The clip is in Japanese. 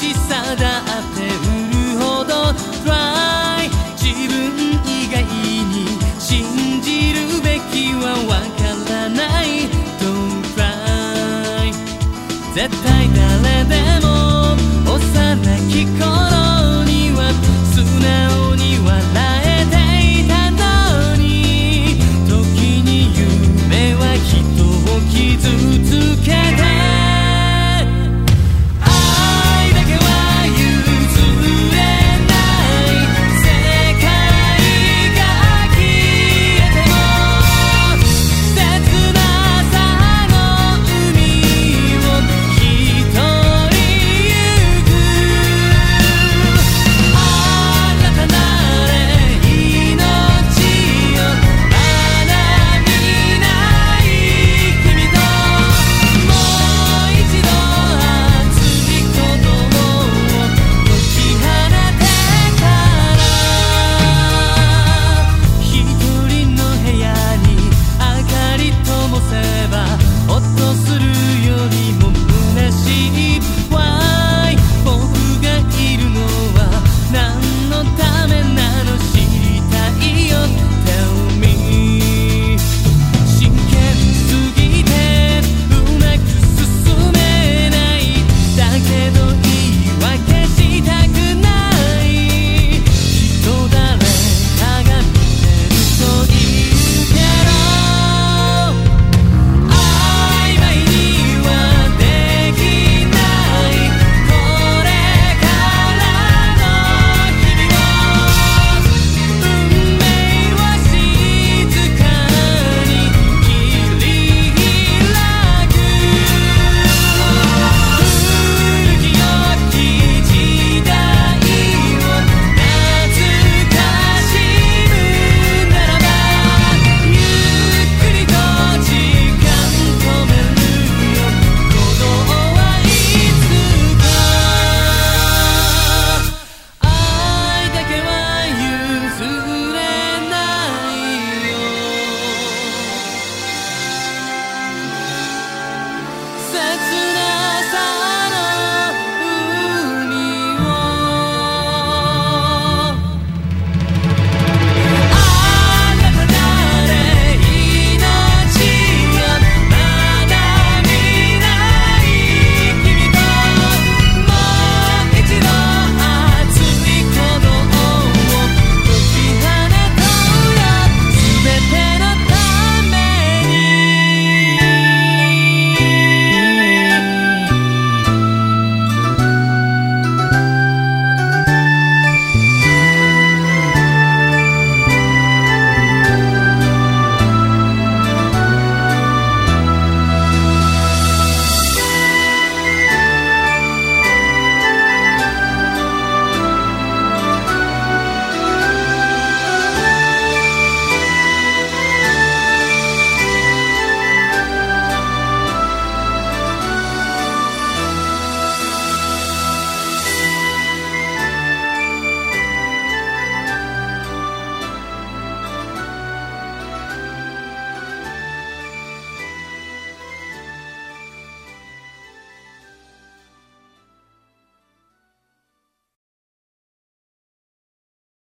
しさだって売るほど Try 自分以外に信じるべきはわからない Don't cry 絶対誰でも幼き頃には素直に笑